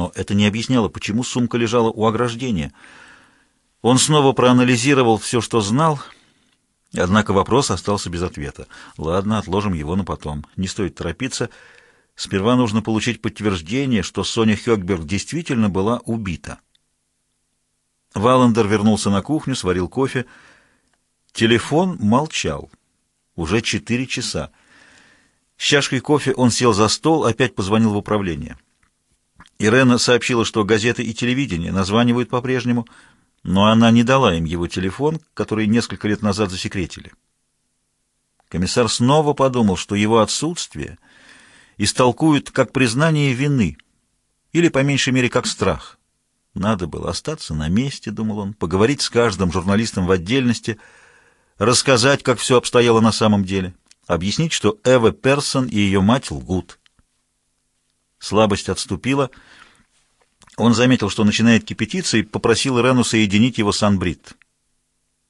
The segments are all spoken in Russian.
но это не объясняло, почему сумка лежала у ограждения. Он снова проанализировал все, что знал, однако вопрос остался без ответа. Ладно, отложим его на потом. Не стоит торопиться. Сперва нужно получить подтверждение, что Соня Хёкберг действительно была убита. Валандер вернулся на кухню, сварил кофе. Телефон молчал. Уже четыре часа. С чашкой кофе он сел за стол, опять позвонил в управление. Ирена сообщила, что газеты и телевидение названивают по-прежнему, но она не дала им его телефон, который несколько лет назад засекретили. Комиссар снова подумал, что его отсутствие истолкуют как признание вины или, по меньшей мере, как страх. Надо было остаться на месте, думал он, поговорить с каждым журналистом в отдельности, рассказать, как все обстояло на самом деле, объяснить, что Эва Персон и ее мать лгут. Слабость отступила. Он заметил, что начинает кипятиться, и попросил Ирену соединить его с Анбрид.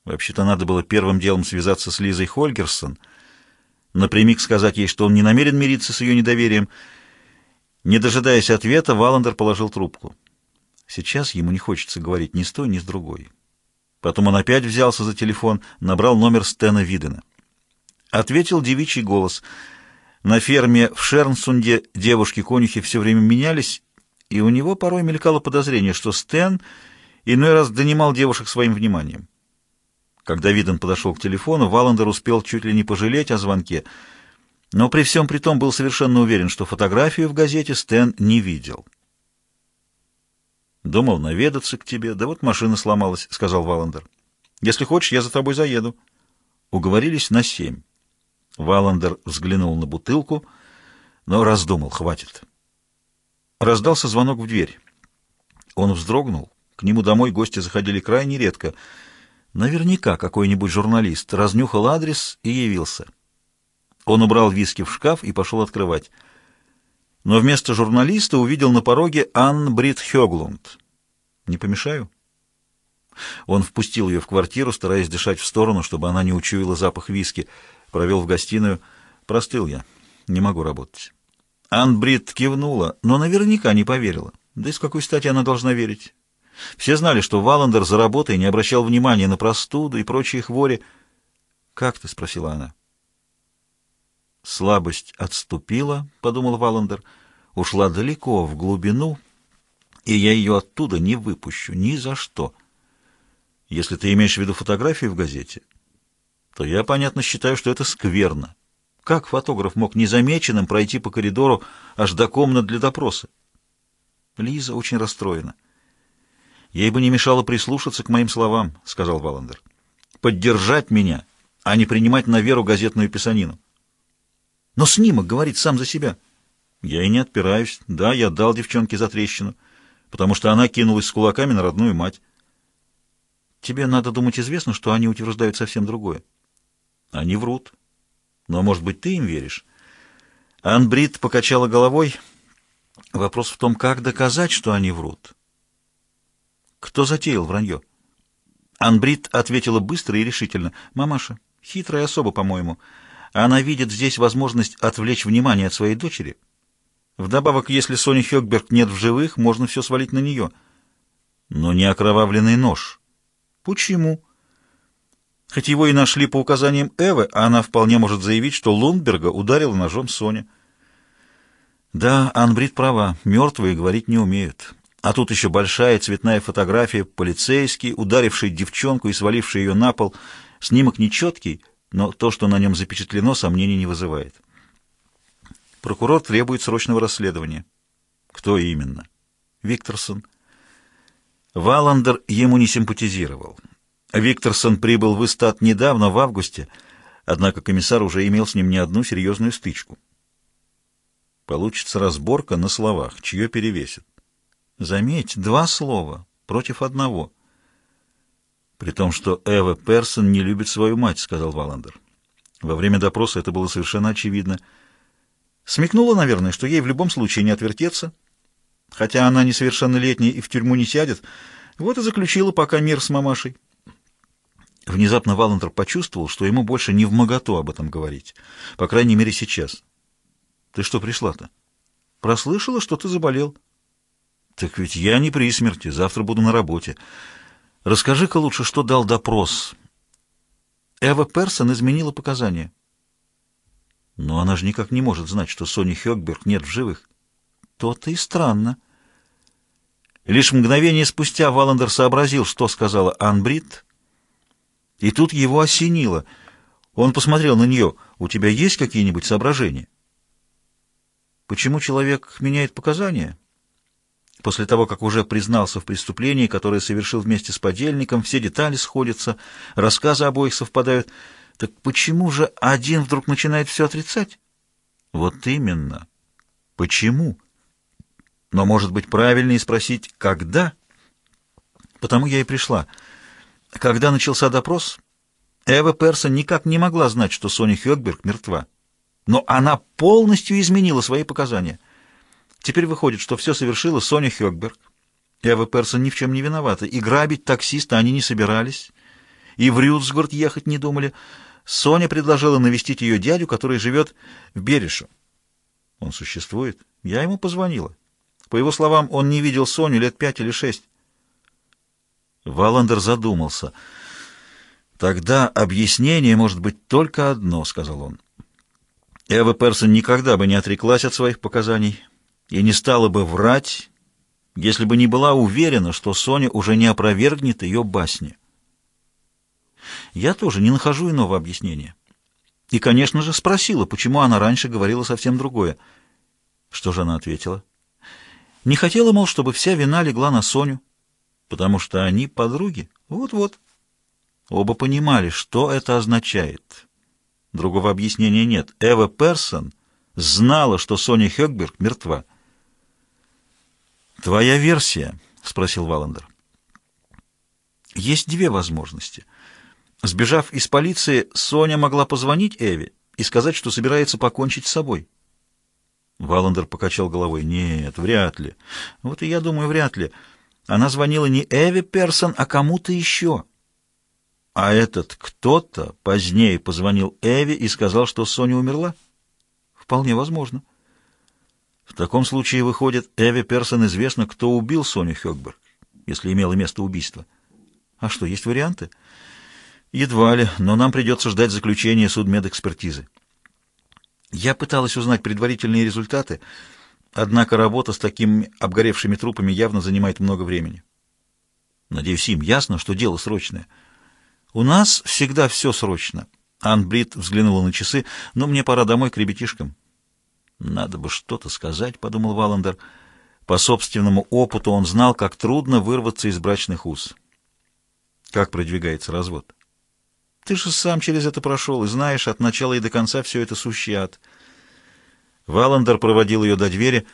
Вообще-то надо было первым делом связаться с Лизой Хольгерсон, напрямик сказать ей, что он не намерен мириться с ее недоверием. Не дожидаясь ответа, Валандер положил трубку. Сейчас ему не хочется говорить ни с той, ни с другой. Потом он опять взялся за телефон, набрал номер Стена Видена. Ответил девичий голос — на ферме в Шернсунде девушки-конюхи все время менялись, и у него порой мелькало подозрение, что Стэн иной раз донимал девушек своим вниманием. Когда Виден подошел к телефону, Валандер успел чуть ли не пожалеть о звонке, но при всем при том был совершенно уверен, что фотографию в газете Стэн не видел. «Думал наведаться к тебе, да вот машина сломалась», — сказал Валандер. «Если хочешь, я за тобой заеду». Уговорились на семь. Валандер взглянул на бутылку, но раздумал, хватит. Раздался звонок в дверь. Он вздрогнул. К нему домой гости заходили крайне редко. Наверняка какой-нибудь журналист разнюхал адрес и явился. Он убрал виски в шкаф и пошел открывать. Но вместо журналиста увидел на пороге Анн Брит Хёглунд. «Не помешаю?» Он впустил ее в квартиру, стараясь дышать в сторону, чтобы она не учуяла запах виски провел в гостиную. Простыл я. Не могу работать. Анбрид кивнула, но наверняка не поверила. Да и с какой стати она должна верить? Все знали, что Валандер за работой не обращал внимания на простуду и прочие хвори. «Как ты?» — спросила она. «Слабость отступила», — подумал Валандер, — «ушла далеко, в глубину, и я ее оттуда не выпущу, ни за что. Если ты имеешь в виду фотографию в газете, то я, понятно, считаю, что это скверно. Как фотограф мог незамеченным пройти по коридору аж до комнат для допроса? Лиза очень расстроена. «Ей бы не мешало прислушаться к моим словам», — сказал Валандер. «Поддержать меня, а не принимать на веру газетную писанину». «Но снимок говорит сам за себя». «Я и не отпираюсь. Да, я дал девчонке за трещину, потому что она кинулась с кулаками на родную мать». «Тебе, надо думать, известно, что они утверждают совсем другое». Они врут. Но, может быть, ты им веришь? Анбрид покачала головой. Вопрос в том, как доказать, что они врут. Кто затеял вранье? Анбрид ответила быстро и решительно. «Мамаша, хитрая особа, по-моему. Она видит здесь возможность отвлечь внимание от своей дочери. Вдобавок, если Сони Хёкберг нет в живых, можно все свалить на нее. Но не окровавленный нож. Почему?» Хоть его и нашли по указаниям Эвы, а она вполне может заявить, что Лундберга ударила ножом Соня. Да, Анбрид права, мертвые говорить не умеют. А тут еще большая цветная фотография, полицейский, ударивший девчонку и сваливший ее на пол. Снимок нечеткий, но то, что на нем запечатлено, сомнений не вызывает. Прокурор требует срочного расследования. Кто именно? Викторсон. Валандер ему не симпатизировал. Викторсон прибыл в Истат недавно, в августе, однако комиссар уже имел с ним не одну серьезную стычку. Получится разборка на словах, чье перевесит. Заметь, два слова против одного. При том, что Эва Персон не любит свою мать, сказал Валандер. Во время допроса это было совершенно очевидно. Смекнула, наверное, что ей в любом случае не отвертеться, хотя она несовершеннолетняя и в тюрьму не сядет, вот и заключила пока мир с мамашей. Внезапно Валандер почувствовал, что ему больше не в моготу об этом говорить. По крайней мере, сейчас. «Ты что пришла-то?» «Прослышала, что ты заболел». Так ведь я не при смерти, завтра буду на работе. Расскажи-ка лучше, что дал допрос. Эва Персон изменила показания. Но она же никак не может знать, что Сони Хёкберг нет в живых. То-то и странно. Лишь мгновение спустя Валандер сообразил, что сказала Анбрид, и тут его осенило. Он посмотрел на нее. «У тебя есть какие-нибудь соображения?» «Почему человек меняет показания?» После того, как уже признался в преступлении, которое совершил вместе с подельником, все детали сходятся, рассказы обоих совпадают. Так почему же один вдруг начинает все отрицать? Вот именно. Почему? Но, может быть, правильнее спросить, когда? Потому я и пришла. Когда начался допрос, Эва Персон никак не могла знать, что Соня Хёкберг мертва. Но она полностью изменила свои показания — Теперь выходит, что все совершила Соня Хёкберг. Эва Персон ни в чем не виновата. И грабить таксиста они не собирались. И в Рюдсгорд ехать не думали. Соня предложила навестить ее дядю, который живет в Берешу. Он существует? Я ему позвонила. По его словам, он не видел Соню лет пять или шесть. Валандер задумался. «Тогда объяснение может быть только одно», — сказал он. Эва Персон никогда бы не отреклась от своих показаний и не стала бы врать, если бы не была уверена, что Соня уже не опровергнет ее басни. Я тоже не нахожу иного объяснения. И, конечно же, спросила, почему она раньше говорила совсем другое. Что же она ответила? Не хотела, мол, чтобы вся вина легла на Соню, потому что они подруги. Вот-вот. Оба понимали, что это означает. Другого объяснения нет. Эва Персон знала, что Соня Хёкберг мертва. «Твоя версия?» — спросил Валандер. «Есть две возможности. Сбежав из полиции, Соня могла позвонить Эве и сказать, что собирается покончить с собой». Валандер покачал головой. «Нет, вряд ли. Вот и я думаю, вряд ли. Она звонила не Эве Персон, а кому-то еще». А этот кто-то позднее позвонил Эве и сказал, что Соня умерла? Вполне возможно. В таком случае, выходит, Эви Персон известно, кто убил Соню Хёкберг, если имело место убийство. А что, есть варианты? Едва ли, но нам придется ждать заключения судмедэкспертизы. Я пыталась узнать предварительные результаты, однако работа с такими обгоревшими трупами явно занимает много времени. Надеюсь, им ясно, что дело срочное. У нас всегда все срочно. Ан Брит взглянула на часы, но мне пора домой к ребятишкам. «Надо бы что-то сказать», — подумал Валандер. По собственному опыту он знал, как трудно вырваться из брачных уз. Как продвигается развод? Ты же сам через это прошел и знаешь, от начала и до конца все это сущий ад. Валандер проводил ее до двери.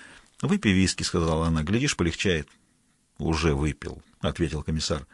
«Выпей виски», — сказала она. «Глядишь, полегчает». «Уже выпил», — ответил комиссар.